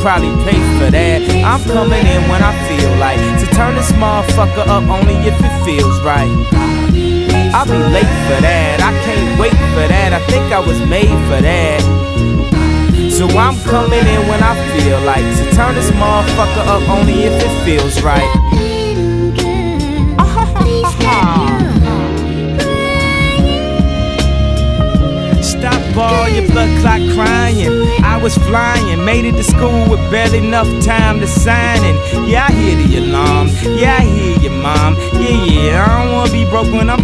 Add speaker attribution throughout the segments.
Speaker 1: probably pay for that. I'm coming in when I feel like to turn this motherfucker up only if it feels right. I'll be late for that. I can't wait for that. I think I was made for that. So I'm coming in when I feel like to turn this motherfucker up only if it feels right. Stop all your blood clot crying. I was flying, made it to school with barely enough time to sign in. Yeah, I hear the alarm. Yeah, I hear you, mom. Yeah, yeah, I don't wanna be broke when I'm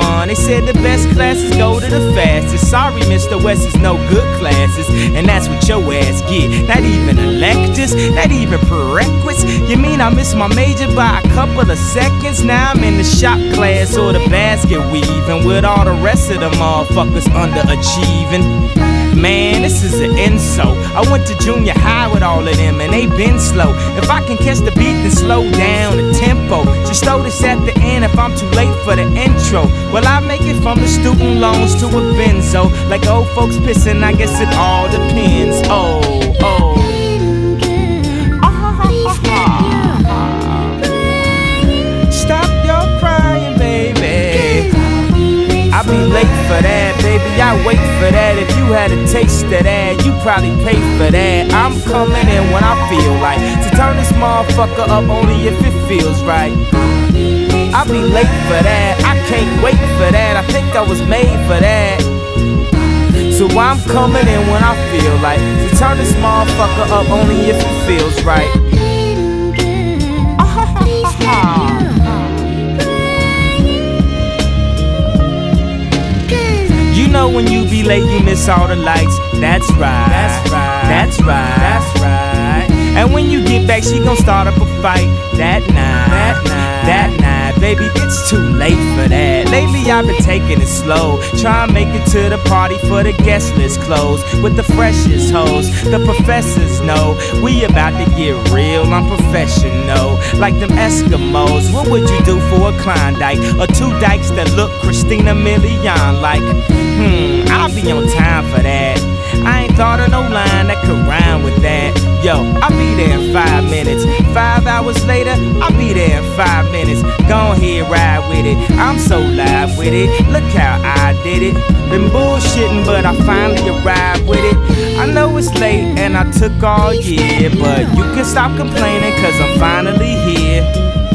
Speaker 1: 31. They said the best classes go to the fastest. Sorry, Mr. West is no good classes, and that's what your ass get. Not even electives, not even prerequisites. You mean I missed my major by a couple of seconds? Now I'm in the shop class or the basket weaving with all the rest of the motherfuckers underachieving. Man, this is an insult. I went to junior high with all of them and they been slow. If I can catch the beat, then slow down the tempo. Just throw this at the end if I'm too late for the intro. Well, I make it from the student loans to a benzo. Like old folks pissing, I guess it all depends. Oh, oh. Be late for that, baby. I wait for that. If you had a taste of that, you probably pay for that. I'm coming in when I feel like to turn this motherfucker up only if it feels right. I'll be late for that. I can't wait for that. I think I was made for that. So I'm coming in when I feel like to turn this motherfucker up only if it feels right. Know when you be late, you miss all the lights. That's right. That's right. That's right. That's right. And when you get back, she gon' start up a fight. That night. That night. That night. Baby, it's too late for that. Lately I've been taking it slow. Try and make it to the party for the guest list closed. With the freshest hoes. The professors know we about to get real. I'm professional. Like them Eskimos. What would you do for a Klondike? Or two dykes that look Christina Milian like? Hmm, I'll be on time for that. I ain't thought of no line that could rhyme with that. Yo, I'll be there in five minutes. Five hours later, I'll be there in five minutes. Go ahead, ride with it. I'm so live with it. Look how I did it. Been bullshitting, but I finally arrived with it. I know it's late and I took all year, but you can stop complaining, cause I'm finally here.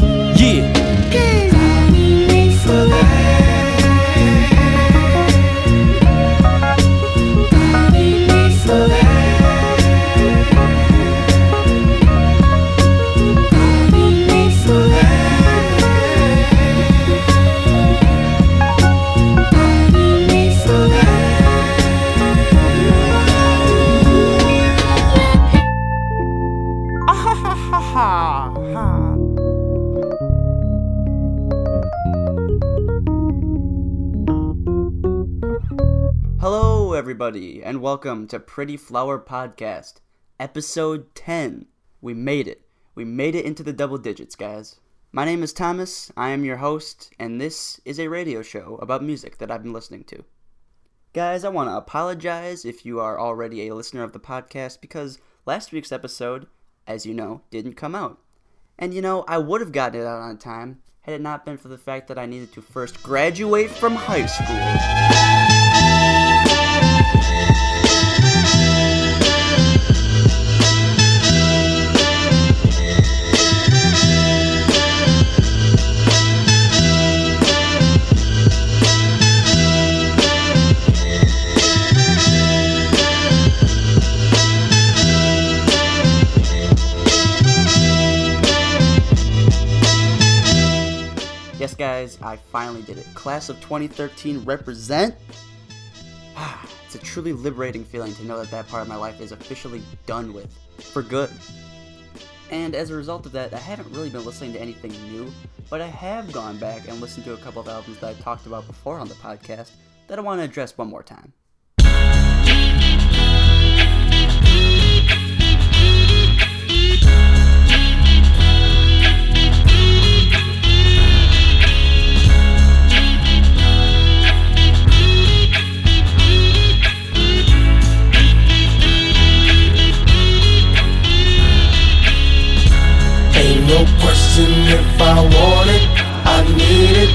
Speaker 2: Everybody, and welcome to Pretty Flower Podcast, episode 10. We made it. We made it into the double digits, guys. My name is Thomas, I am your host, and this is a radio show about music that I've been listening to. Guys, I want to apologize if you are already a listener of the podcast because last week's episode, as you know, didn't come out. And you know, I would have gotten it out on time had it not been for the fact that I needed to first graduate from high school. Yes, guys, I finally did it. Class of 2013 represent. it's a truly liberating feeling to know that that part of my life is officially done with, for good. And as a result of that, I haven't really been listening to anything new, but I have gone back and listened to a couple of albums that I talked about before on the podcast that I want to address one more time.
Speaker 3: no question if I want it, I need it.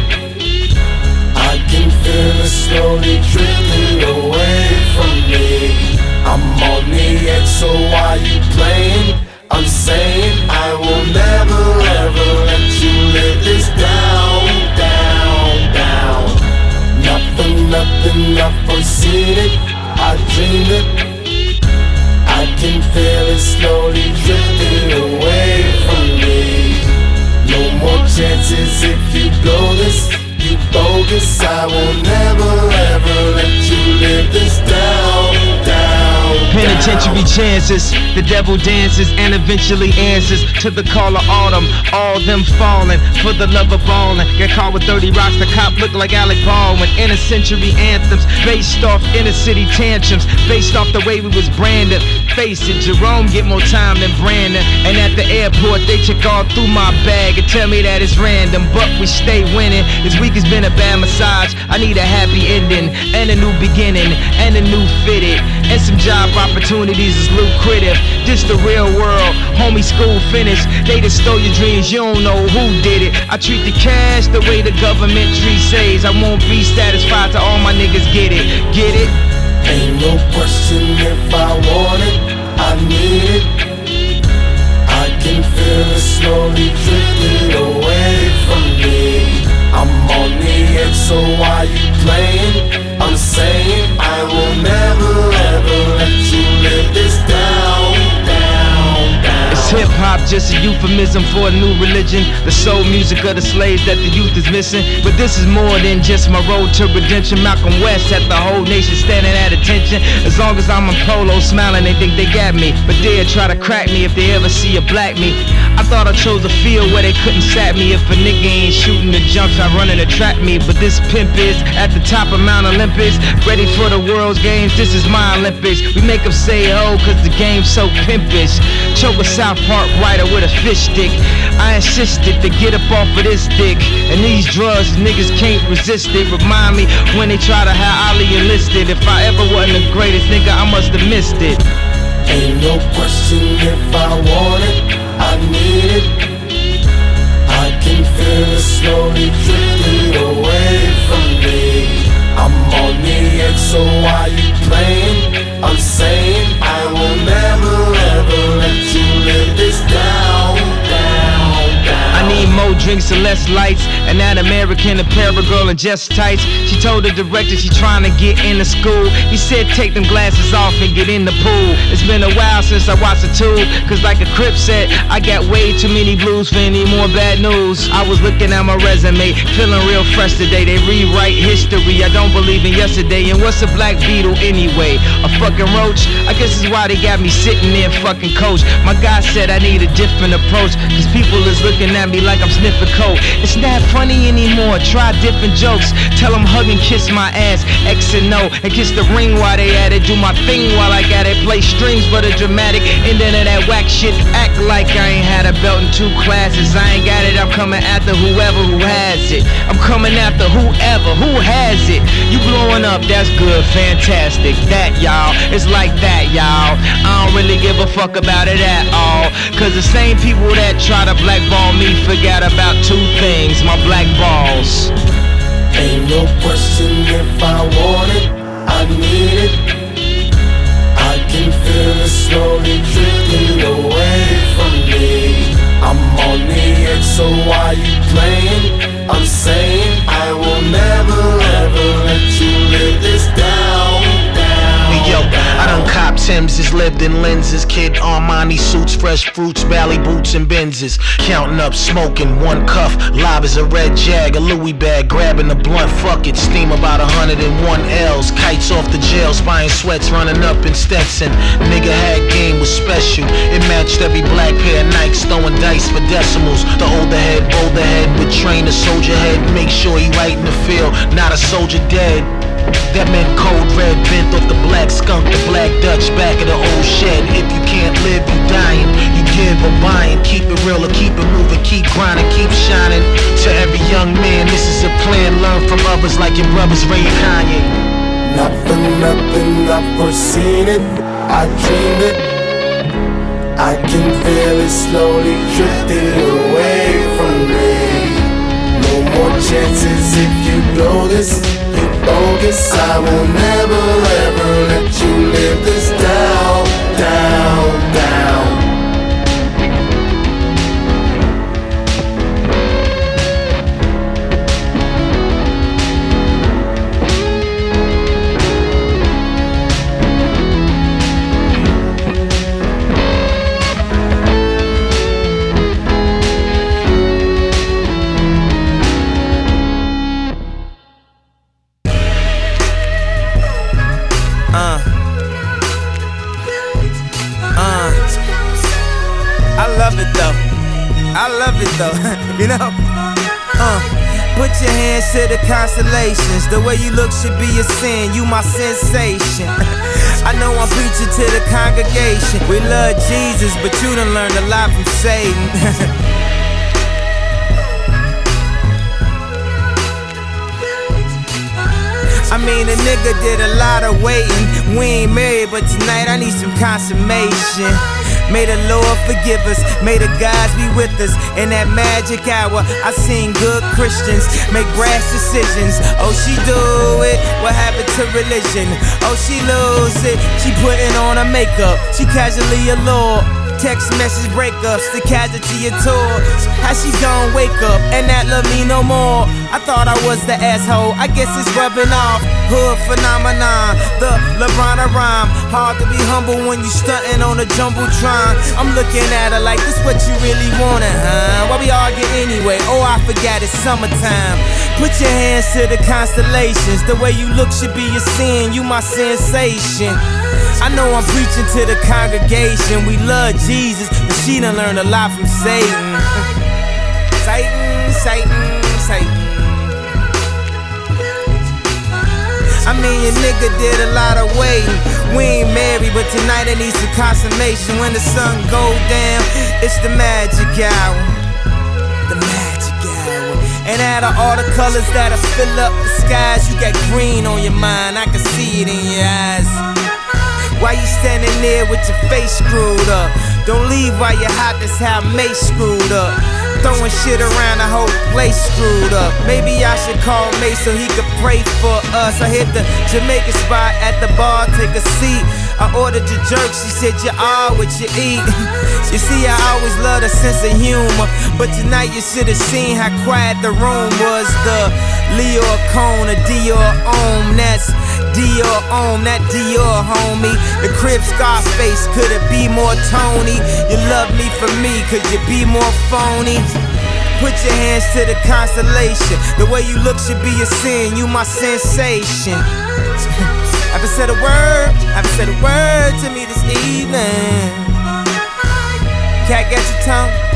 Speaker 3: I can feel it slowly drifting away from me. I'm on the edge, so why you playing? I'm saying I will never ever let you live this down, down, down. Nothing, nothing, I've it. I dreamed it. I can feel it slowly drifting. Chances if you blow this, you bogus. I will never ever let you live this.
Speaker 4: Chances, the devil dances and eventually answers to the call of autumn. All them falling for the love of ballin'. Get caught with 30 rocks, the cop look like Alec Baldwin. Inner century anthems based off inner city tantrums, based off the way we was branded. Face it, Jerome get more time than Brandon. And at the airport, they check all through my bag and tell me that it's random, but we stay winning. This week has been a bad massage. I need a happy ending and a new beginning and a new fitted and some job opportunities is lucrative. This the real world, homie. School finished. They just stole your dreams. You don't know who did it. I treat the cash the way the government treats says. I won't be satisfied till all my niggas get it. Get it?
Speaker 3: Ain't no question if I want it, I need it. I can feel it slowly drifting away from me. I'm on the edge, so why you playing? I'm saying I will never ever let you this down,
Speaker 4: just a euphemism for a new religion? The soul music of the slaves that the youth is missing. But this is more than just my road to redemption. Malcolm West had the whole nation standing at attention. As long as I'm in polo smiling, they think they got me. But they'll try to crack me if they ever see a black me. I thought I chose a field where they couldn't sap me. If a nigga ain't shooting the jumps, I running to trap me. But this pimp is at the top of Mount Olympus, ready for the world's games. This is my Olympics. We make them say oh, cause the game's so pimpish. Choke a South Park writer with a fish stick. I insisted to get up off of this dick. And these drugs, niggas can't resist it. Remind me when they try to have Ali enlisted. If I ever wasn't the greatest nigga, I must have missed it.
Speaker 3: Ain't no question if I want it, I need it. I can feel it slowly drifting away from me. I'm on the edge, so why you playing? I'm saying I will never you
Speaker 4: more drinks and less lights. And that American apparel girl in just tights. She told the director she trying to get into school. He said take them glasses off and get in the pool. It's been a while since I watched a tube. Cause like a crip said, I got way too many blues for any more bad news. I was looking at my resume, feeling real fresh today. They rewrite history. I don't believe in yesterday. And what's a black beetle anyway? A fucking roach? I guess it's why they got me sitting there fucking coach. My guy said I need a different approach. Cause people is looking at me like I'm sniffing coke. It's not funny anymore. Try different jokes. Tell them hug and kiss my ass. X and O. And kiss the ring while they at it. Do my thing while I got it. Play strings for the dramatic. Ending of that whack shit. Act like I ain't had a belt in two classes. I ain't got it. I'm coming after whoever who has it. I'm coming after whoever who has it. You blowing up, that's good, fantastic. That y'all, it's like that y'all. I don't really give a fuck about it at all. Cause the same people that try to blackball me forgot about two things my black balls.
Speaker 3: Ain't no question if I want it, I need it. I can feel it slowly drifting away from me. I'm on the edge, so why you playing? I'm saying
Speaker 5: Tim's, lived in lenses, kid Armani suits, fresh fruits, Bally boots and Benzes. Counting up, smoking, one cuff, live as a red jag, a Louis bag, grabbing a blunt, fuck it, steam about 101 L's, kites off the jail, spying sweats running up in Stetson. Nigga had game was special, it matched every black pair of Nikes, throwing dice for decimals. The older head, bolder head, would train a soldier head, make sure he right in the field, not a soldier dead. That meant cold red bent off the black skunk, the black Dutch back of the old shed. If you can't live, you dying. You give or buying. Keep it real or keep it moving. Keep grinding, keep shining. To every young man, this is a plan. Learn from others like your brothers Ray and Kanye.
Speaker 3: Nothing, nothing, I've foreseen it, I dreamed it. I can feel it slowly drifting away more chances if you blow this. You bogus. I will never ever let you live this down, down, down.
Speaker 1: Should be a sin. You my sensation. I know I'm preaching to the congregation. We love Jesus, but you done learned a lot from Satan. I mean, a nigga did a lot of waiting. We ain't married, but tonight I need some consummation. May the Lord forgive us, may the gods be with us. In that magic hour, I seen good Christians make brash decisions. Oh, she do it, what happened to religion? Oh, she lose it, she putting on her makeup. She casually allured. Text message breakups, the casualty of tours. How she gon' wake up and not love me no more? I thought I was the asshole, I guess it's rubbing off. Hood phenomenon, the LeBron rhyme. Hard to be humble when you stunting on a jumbotron. I'm looking at her like this what you really wanted, huh? Why we argue anyway? Oh, I forgot it's summertime. Put your hands to the constellations. The way you look should be a sin. You my sensation. I know I'm preaching to the congregation. We love Jesus, but she done learned a lot from Satan. Satan, Satan, Satan. I mean, your nigga did a lot of waiting. We ain't married, but tonight I need some consummation. When the sun go down, it's the magic hour. The magic hour. And out of all the colors that'll fill up the skies, you got green on your mind. I can see it in your eyes. Why you standing there with your face screwed up? Don't leave while you're hot, that's how Mace screwed up. Throwing shit around, the whole place screwed up. Maybe I should call Mace so he could pray for us. I hit the Jamaican spot at the bar, take a seat. I ordered your jerk, she said you are what you eat. you see, I always love a sense of humor, but tonight you should have seen how quiet the room was. The Leo Cone, a Dior Om, that's Dior Om, that Dior homie. The crib Scarface, could it be more Tony? You love me for me, could you be more phony? Put your hands to the constellation. The way you look should be a sin. You my sensation. Haven't said a word. Haven't said a word to me this evening. Cat, got your tongue?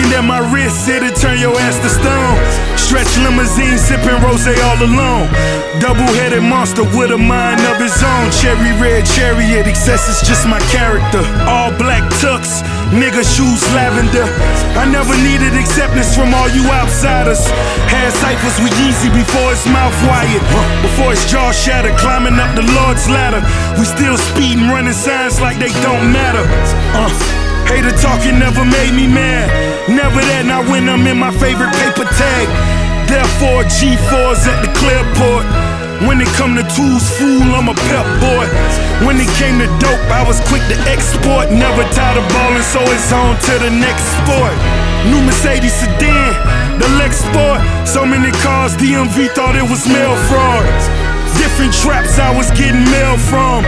Speaker 6: Looking at my wrist, it'll turn your ass to stone. stretch limousine, sipping rose all alone. Double headed monster with a mind of his own. Cherry red chariot, excess is just my character. All black tux, nigga shoes lavender. I never needed acceptance from all you outsiders. Had ciphers with Yeezy before his mouth wired. Before his jaw shattered, climbing up the Lord's ladder. We still speeding, running signs like they don't matter. Uh. Hater talking never made me mad. Never that, not when I'm in my favorite paper tag. Therefore, G4s at the Clearport. When it come to tools, fool, I'm a pep boy. When it came to dope, I was quick to export. Never tired of ballin', so it's on to the next sport. New Mercedes sedan, the Lex Sport. So many cars, DMV thought it was mail fraud. Different traps I was getting mail from.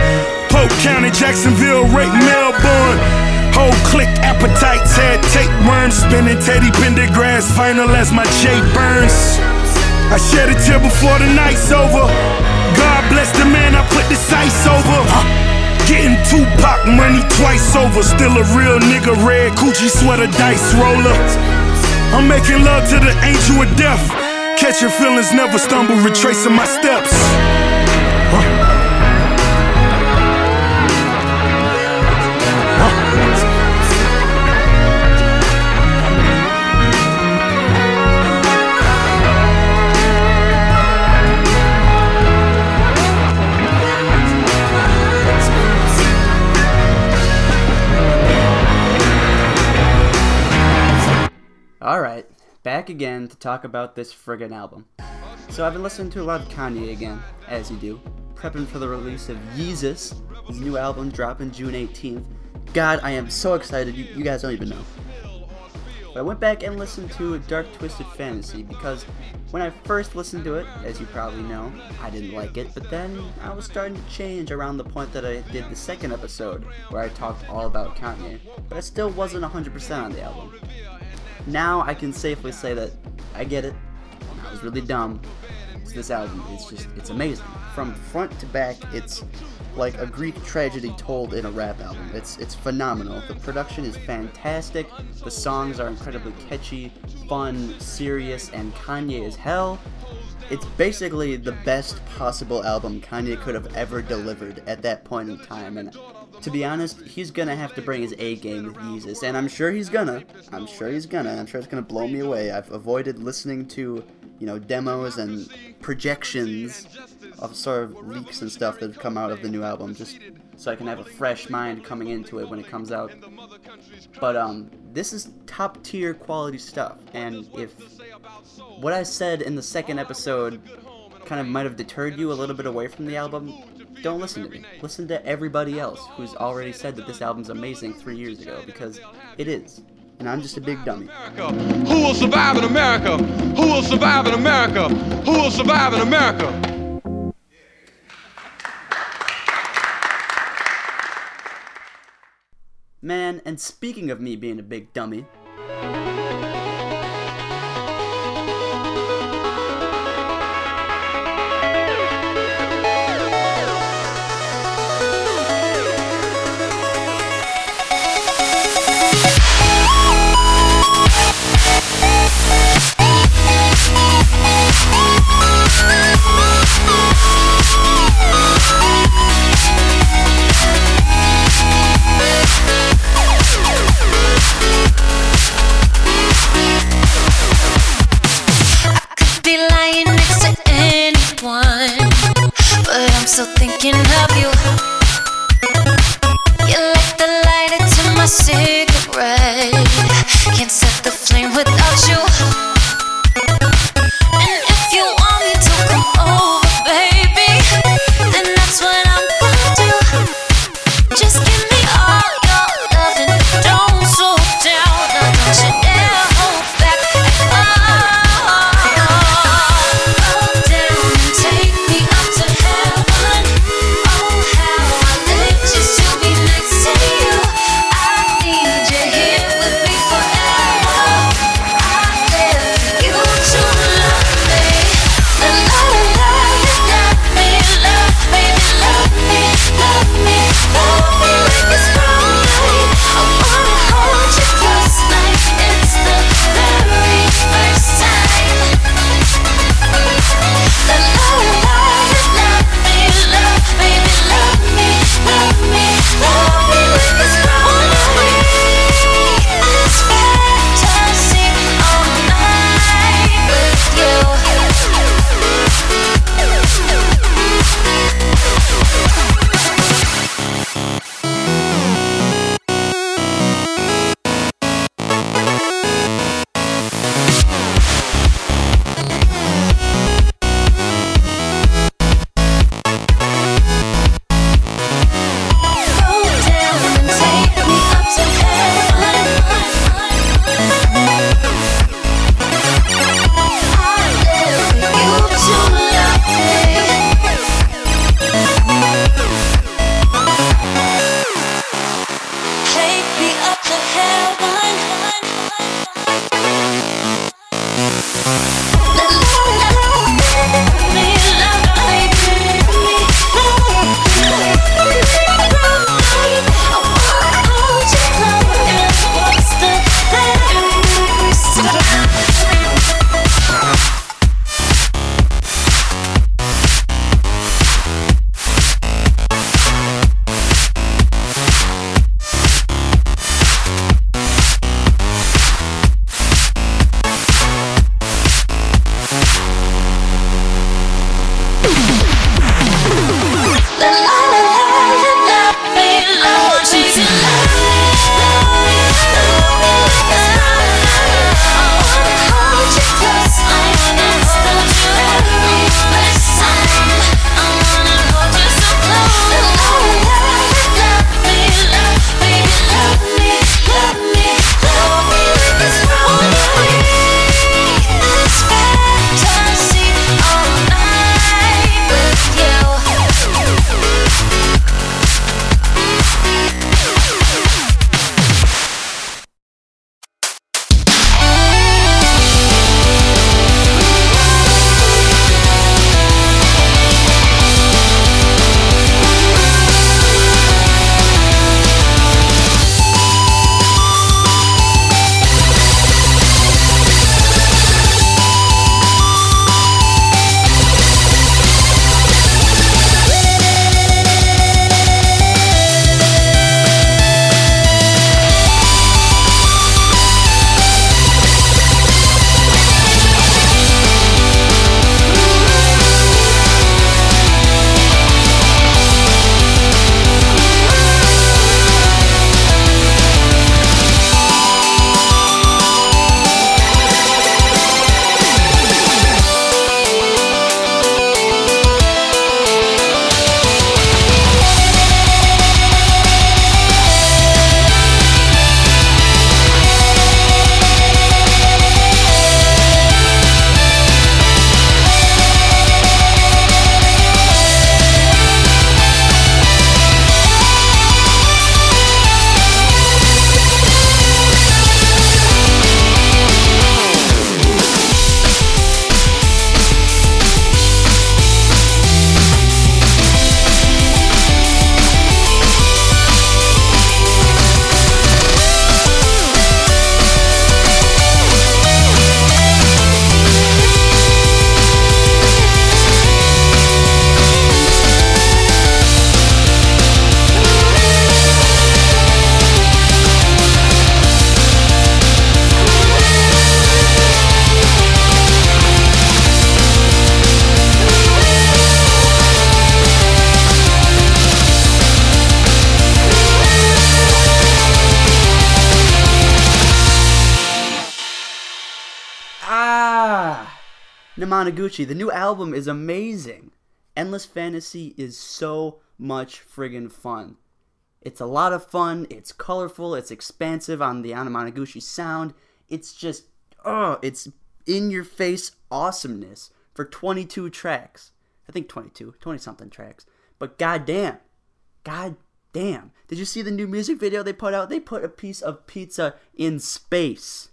Speaker 6: Polk County, Jacksonville, Rake, Melbourne. Whole click appetites had tapeworms spinning Teddy Pendergrass final as my J burns. I shed a tear before the night's over. God bless the man I put the sights over. Getting Tupac money twice over. Still a real nigga, red Gucci sweater dice roller. I'm making love to the angel of death. Catching feelings, never stumble, retracing my steps.
Speaker 2: Back again to talk about this friggin' album. So I've been listening to a lot of Kanye again, as you do, prepping for the release of Yeezus, his new album dropping June 18th. God, I am so excited, you, you guys don't even know. But I went back and listened to Dark Twisted Fantasy because when I first listened to it, as you probably know, I didn't like it, but then I was starting to change around the point that I did the second episode, where I talked all about Kanye, but I still wasn't 100% on the album. Now I can safely say that I get it, I was really dumb. This album, it's just, it's amazing. From front to back, it's like a Greek tragedy told in a rap album. It's it's phenomenal. The production is fantastic. The songs are incredibly catchy, fun, serious, and Kanye as hell. It's basically the best possible album Kanye could have ever delivered at that point in time, and to be honest, he's gonna have to bring his A game with Yeezus, and I'm sure he's gonna. I'm sure he's gonna. I'm sure it's gonna blow me away. I've avoided listening to, you know, demos and projections of sort of leaks and stuff that have come out of the new album, just so I can have a fresh mind coming into it when it comes out. But um, this is top tier quality stuff, and if what I said in the second episode kind of might have deterred you a little bit away from the album, don't listen to me. Listen to everybody else who's already said that this album's amazing three years ago, because it is. And I'm just a big dummy.
Speaker 7: Who will survive in America? Who will survive in America? Who will survive in America?
Speaker 2: Man, and speaking of me being a big dummy, Namanaguchi. The new album is amazing. Endless Fantasy is so much friggin' fun. It's a lot of fun. It's colorful. It's expansive on the Anamanaguchi sound. It's just, oh, it's in your face awesomeness for 22 tracks. I think 22, 20 something tracks. But goddamn, goddamn. Did you see the new music video they put out? They put a piece of pizza in space.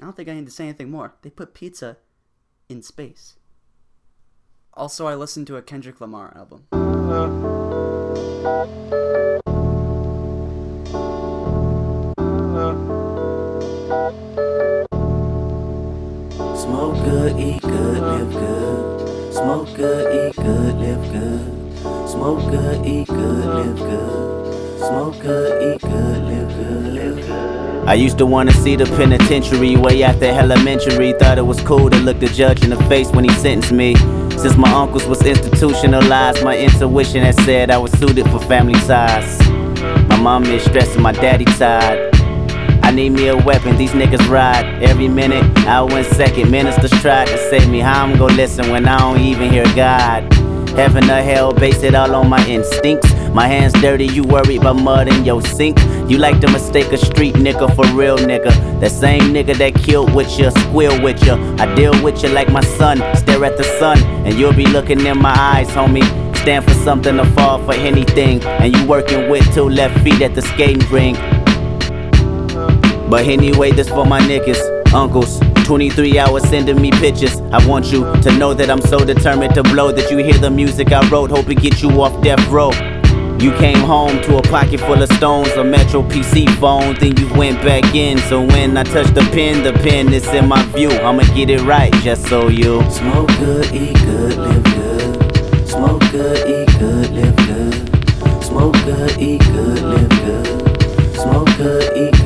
Speaker 2: I don't think I need to say anything more. They put pizza in space. Also, I listened to a Kendrick Lamar album.
Speaker 8: Smoke good, eat good, live good. Smoke good, eat good, live good. Smoke good, eat good, live good. Smoke good, eat good, live good, live good.
Speaker 9: I used to wanna see the penitentiary way after elementary. Thought it was cool to look the judge in the face when he sentenced me. Since my uncles was institutionalized, my intuition had said I was suited for family ties. My mom is stressing my daddy tired. I need me a weapon, these niggas ride every minute, hour and second. Ministers tried to save me, how I'm gonna listen when I don't even hear God? Heaven or hell, base it all on my instincts. My hands dirty, you worried about mud in your sink. You like to mistake a street nigga for real nigga. That same nigga that killed with you, squeal with you. I deal with you like my son, stare at the sun, and you'll be looking in my eyes, homie. Stand for something to fall for anything, and you working with two left feet at the skating rink. But anyway, this for my niggas, uncles. 23 hours sending me pictures. I want you to know that I'm so determined to blow that you hear the music I wrote, hope it get you off death row. You came home to a pocket full of stones, a Metro PC phone, then you went back in. So when I touch the pen, the pen is in my view. I'ma get it right, just so you.
Speaker 8: Smoke good, eat good, live good. Smoke good, eat good, live good. Smoke good, eat good, live good. Smoke good, eat good,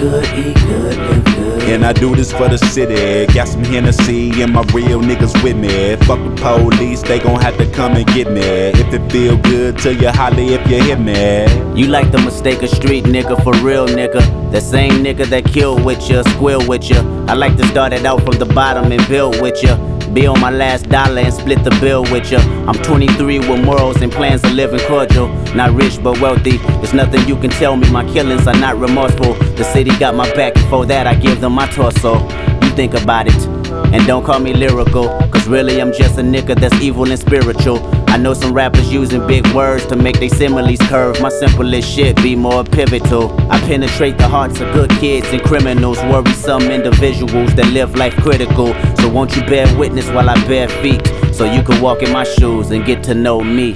Speaker 8: good. Eat good, live good.
Speaker 10: And I do this for the city. Got some Hennessy and my real niggas with me. Fuck the police, they gon' have to come and get me. If it feel good to you, holla if you hit me.
Speaker 9: You like the mistake of street nigga for real nigga. The same nigga that killed with you, squeal with you. I like to start it out from the bottom and build with you. Be on my last dollar and split the bill with ya. I'm 23 with morals and plans of living cordial. Not rich but wealthy. There's nothing you can tell me. My killings are not remorseful. The city got my back, for that I give them my torso. You think about it. And don't call me lyrical, cause really I'm just a nigga that's evil and spiritual. I know some rappers using big words to make their similes curve. My simplest shit be more pivotal. I penetrate the hearts of good kids and criminals, worrisome individuals that live life critical. So won't you bear witness while I bare feet, so you can walk in my shoes and get to know me.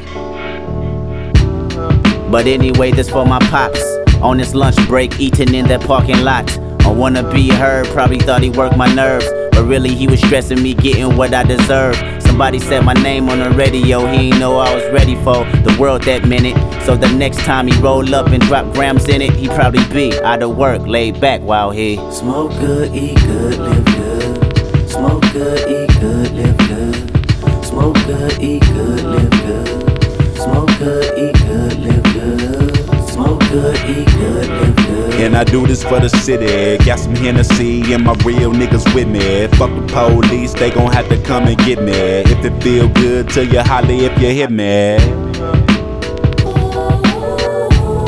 Speaker 9: But anyway, this for my pops. On this lunch break, eating in that parking lot. I wanna be heard, probably thought he worked my nerves. But really, he was stressing me getting what I deserve. Somebody said my name on the radio, he ain't know I was ready for the world that minute. So the next time he roll up and drop grams in it, he probably be out of work, laid back while he.
Speaker 8: Smoke good, eat good, live good. Smoke good, eat good, live good. Smoke good, eat good, live good. Smoke good, eat good, live good. Smoke good, eat good, live good.
Speaker 10: And I do this for the city. Got some Hennessy and my real niggas with me. Fuck the police, they gon' have to come and get me. If it feel good to you, holla if you hit me.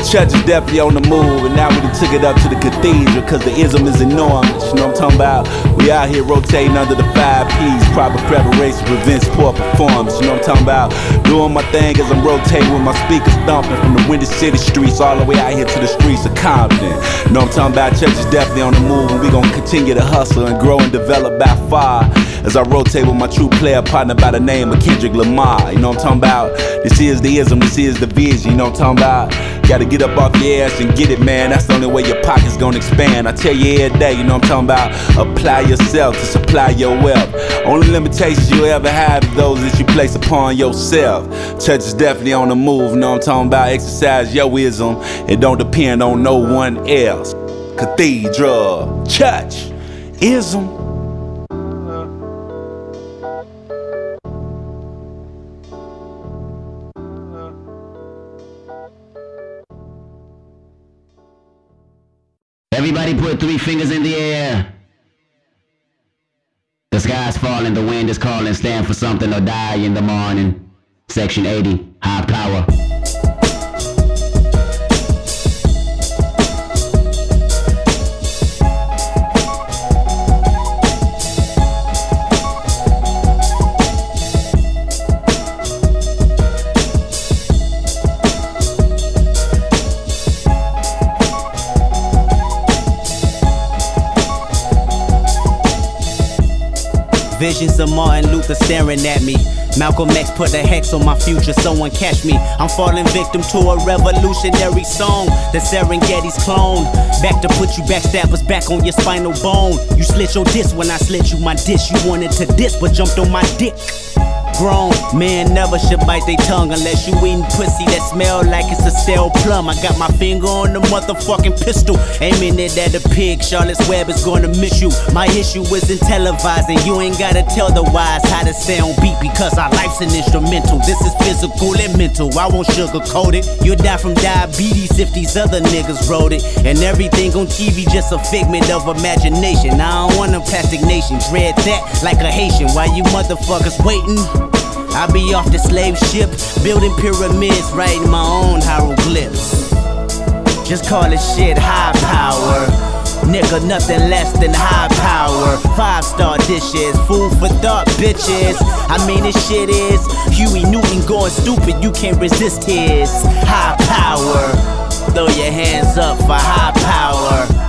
Speaker 10: Church is definitely on the move, and now we done took it up to the cathedral, cause the ism is enormous. You know what I'm talking about? We out here rotating under the five P's, proper preparation prevents poor performance. You know what I'm talking about? Doing my thing as I'm rotating with my speakers thumping from the Windy City streets all the way out here to the streets of Compton. You know what I'm talking about? Church is definitely on the move, and we gonna continue to hustle and grow and develop by far as I rotate with my true player partner by the name of Kendrick Lamar. You know what I'm talking about? This is the ism, this is the vision. You know what I'm talking about? Gotta get up off your ass and get it, man. That's the only way your pockets gonna expand. I tell you every day, you know I'm talking about? Apply yourself to supply your wealth. Only limitations you ever have is those that you place upon yourself. Church is definitely on the move, you know I'm talking about? Exercise your wisdom. It don't depend on no one else. Cathedral, church, ism.
Speaker 9: Three fingers in the air.
Speaker 11: The sky's falling, the wind is calling, stand for something or die in the morning. Section 80, high power.
Speaker 9: Visions of Martin Luther staring at me. Malcolm X put a hex on my future, someone catch me. I'm falling victim to a revolutionary song. The Serengeti's clone. Back to put you backstabbers back on your spinal bone. You slit your disc when I slit you my dish. You wanted to diss, but jumped on my dick. Grown man never should bite their tongue unless you eating pussy that smell like it's a stale plum. I got my finger on the motherfucking pistol, aiming it at the pig. Charlotte's Web is gonna miss you. My issue isn't televising. You ain't gotta tell the wise how to stay on beat because our life's an instrumental. This is physical and mental. I won't sugarcoat it. You'll die from diabetes if these other niggas wrote it. And everything on TV just a figment of imagination. I don't want a plastic nation. Dread that like a Haitian. Why you motherfuckers waiting? I be off the slave ship, building pyramids, writing my own hieroglyphs. Just call it shit high power. Nigga, nothing less than high power. Five star dishes, food for thought, bitches. I mean, this shit is Huey Newton going stupid, you can't resist his high power. Throw your hands up for high power.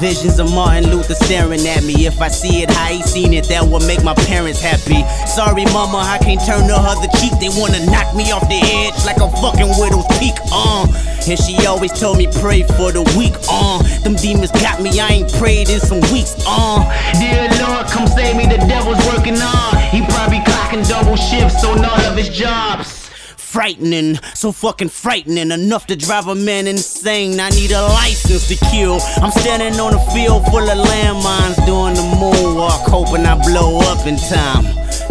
Speaker 9: Visions of Martin Luther staring at me. If I see it I ain't seen it, that will make my parents happy. Sorry, mama, I can't turn the other cheek. They wanna knock me off the edge like a fucking widow's peak. Uh. And she always told me pray for the weak. Uh. Them demons got me. I ain't prayed in some weeks. Uh.
Speaker 11: Dear Lord, come save me, the devil's working on. He probably clocking double shifts on all of his jobs.
Speaker 9: Frightening, so fucking frightening, enough to drive a man insane. I need a license to kill. I'm standing on a field full of landmines doing the moonwalk, hoping I blow up in time.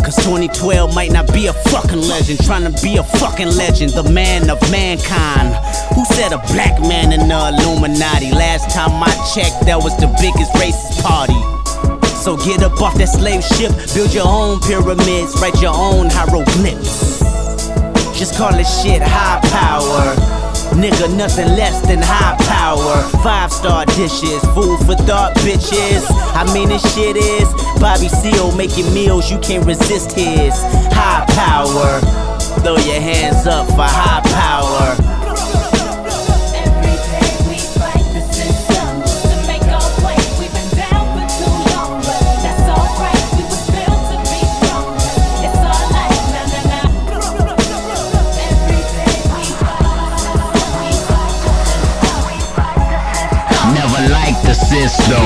Speaker 9: Cause 2012 might not be a fucking legend, trying to be a fucking legend, the man of mankind. Who said a black man in the Illuminati? Last time I checked, that was the biggest racist party. So get up off that slave ship, build your own pyramids, write your own hieroglyphs. Just call it shit high power. Nigga, nothing less than high power. Five star dishes, food for thought, bitches. I mean, this shit is Bobby Seale making meals, you can't resist his high power. Throw your hands up for high power.
Speaker 11: System.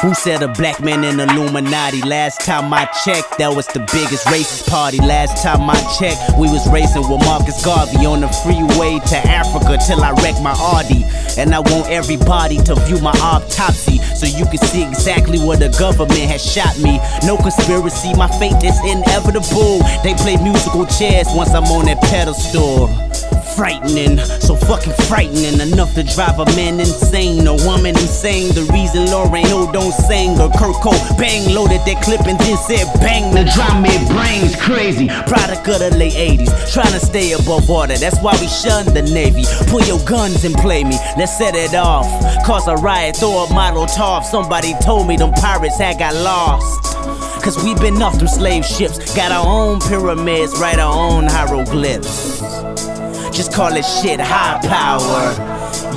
Speaker 9: Who said a black man in Illuminati? Last time I checked, that was the biggest racist party. Last time I checked, we was racing with Marcus Garvey on the freeway to Africa till I wrecked my Audi. And I want everybody to view my autopsy so you can see exactly where the government has shot me. No conspiracy, my fate is inevitable. They play musical chairs once I'm on that pedestal frightening, so fucking frightening enough to drive a man insane, a woman insane. The reason Lauren O don't sing or Kurt Cobain loaded that clip and then said bang.
Speaker 11: The drum it brains crazy.
Speaker 9: Product of the late 80s, trying to stay above water. That's why we shun the Navy. Pull your guns and play me. Let's set it off. Cause a riot, throw a Molotov. Somebody told me them pirates had got lost. Cause we been off them slave ships. Got our own pyramids, write our own hieroglyphs. Just call it shit high power.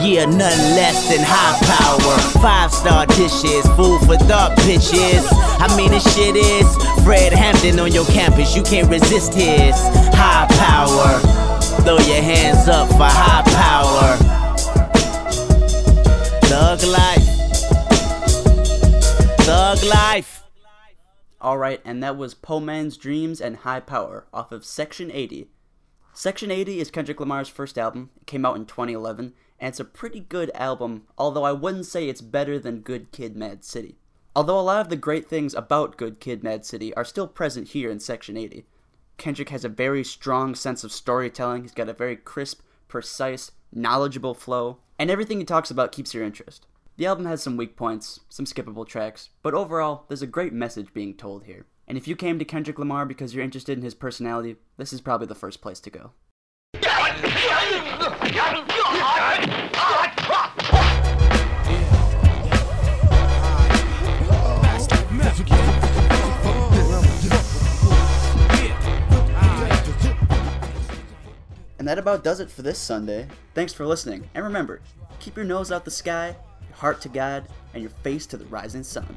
Speaker 9: Yeah, nothing less than high power. Five star dishes, food for thought, bitches. I mean, this shit is Fred Hampton on your campus. You can't resist his high power. Throw your hands up for high power. Thug life. Thug life.
Speaker 2: Alright, and that was Poe Man's Dreams and High Power off of Section 80. Section 80 is Kendrick Lamar's first album. It came out in 2011, and it's a pretty good album, although I wouldn't say it's better than Good Kid Mad City. Although a lot of the great things about Good Kid Mad City are still present here in Section 80. Kendrick has a very strong sense of storytelling, he's got a very crisp, precise, knowledgeable flow, and everything he talks about keeps your interest. The album has some weak points, some skippable tracks, but overall, there's a great message being told here. And if you came to Kendrick Lamar because you're interested in his personality, this is probably the first place to go. And that about does it for this Sunday. Thanks for listening. And remember, keep your nose out the sky, your heart to God, and your face to the rising sun.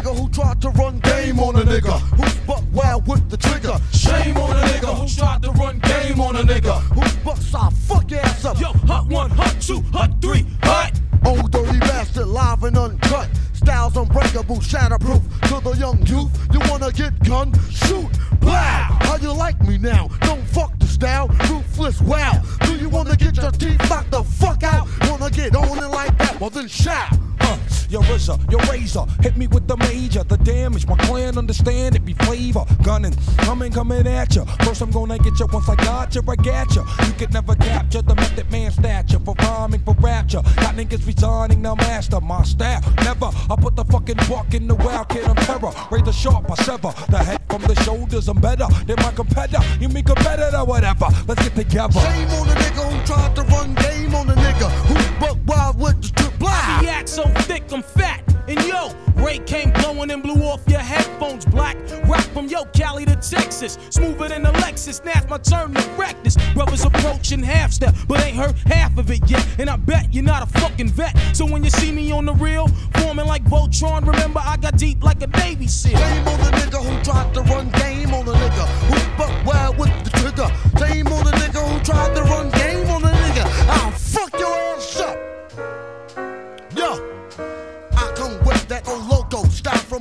Speaker 12: Shame on the nigga who tried to run game on a nigga who's buck wild with the trigger. Shame on a nigga who tried to run game on a nigga who's buck side fuck ass up. Yo, hot one, hot two, hot three, hot. Old dirty bastard, live and uncut. Styles unbreakable, shatterproof. To the young youth, you wanna get gun? Shoot, blow. How you like me now? Don't fuck the style, ruthless. Wow. Do you wanna get your teeth knocked the fuck out? Wanna get on it like that? Well then shout.
Speaker 13: Uh, your RZA, your razor, hit me with the major. The damage, my clan understand it be flavor. Gunning, coming, coming at ya. First I'm gonna get ya. Once I got ya, I got ya. You can never capture the method man stature for rhyming for rapture. Got niggas resigning, now master my style. Never, I put the fucking buck in the wild kid on terror. Razor sharp, I sever the head from the shoulders. I'm better than my competitor. You mean competitor, whatever. Let's get together.
Speaker 12: Shame on the nigga who tried to run game on the nigga who's buck wild with the block.
Speaker 14: Act so thick, I'm fat. And yo, Ray came blowing and blew off your headphones black. Rock from yo, Cali to Texas. Smoother than a Lexus. Now's my turn to wreck this. Brothers approaching half step, but ain't heard half of it yet. And I bet you're not a fucking vet. So when you see me on the real, forming like Voltron, remember I got deep like a Navy SEAL.
Speaker 12: Shame on the nigga who tried to run game on the nigga who's buck wild with the trigger. Shame on the nigga who tried to run game on the nigga. I'll fuck your ass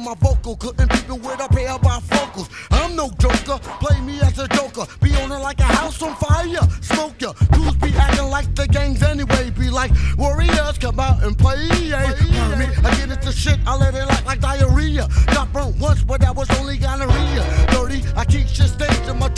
Speaker 12: my vocal. Couldn't people with a pair of bifocals. I'm no joker, play me as a joker. Be on it like a house on fire. Smoke ya, dudes be acting like the gangs anyway. Be like warriors, come out and play. Yeah. Me, I get it to shit, I let it like like diarrhea. Got burnt once, but that was only gonorrhea. Dirty, I keep shit stains in my